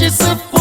just a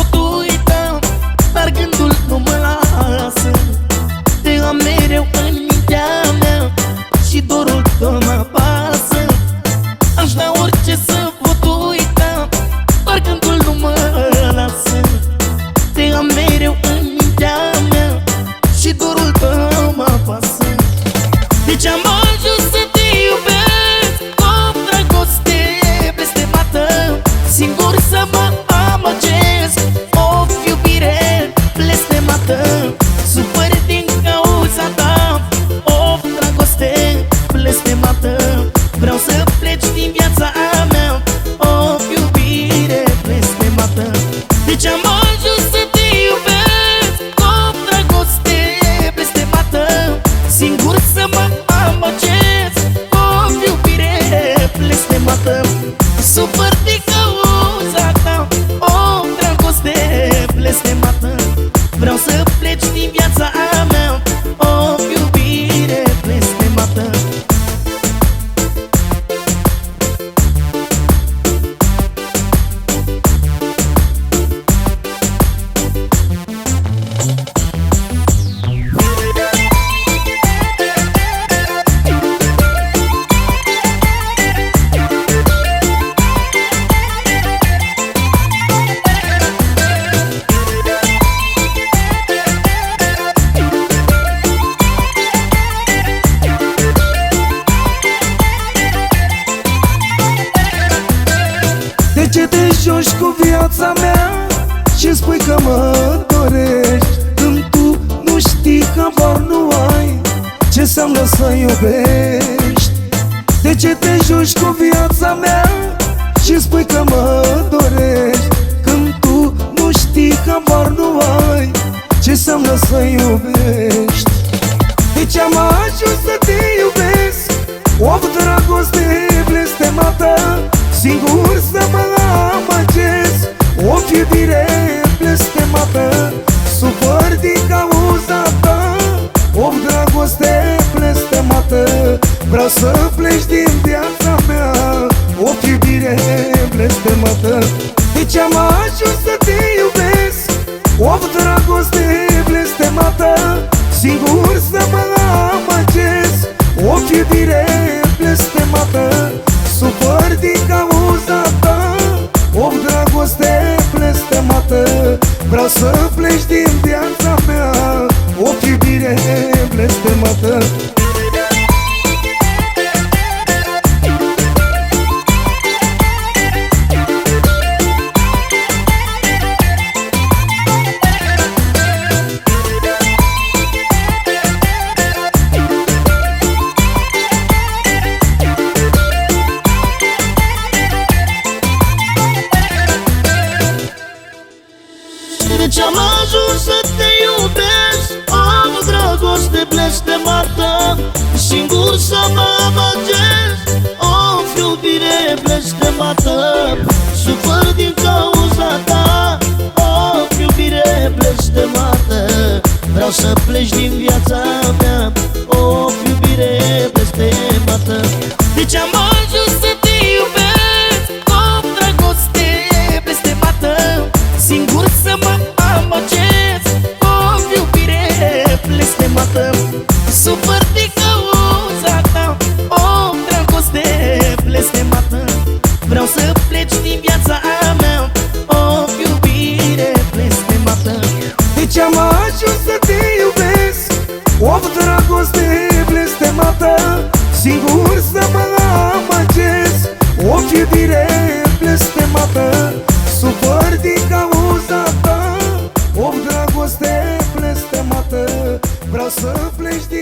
De ce te joci cu viața mea Și spui că mă dorești. Când tu nu știi că vor nu ai Ce înseamnă să iubești? De ce te joci cu viața mea Și spui că mă dorești. Când tu nu știi că vor nu ai Ce înseamnă să iubești? Deci am ajuns să te iubesc Vreau să pleci din viața mea O iubire blestemată. Deci am ajuns să te iubesc? O dragoste blestemată. Singur să mă amăgesc O iubire blestemată. Supăr din cauza ta O dragoste blestemată. Vreau să pleci din viața mea O iubire blestemată Deci am ajuns să te iubesc. Am o dragoste blestemată. Singur să mă amăgesc O iubire blestemată. Sufăr din cauza ta O iubire blestemată. Vreau să pleci din viața O dragoste blestemată Singur să mă amăgesc. O iubire blestemată Supăr din cauza ta. O dragoste blestemată Vreau să pleci din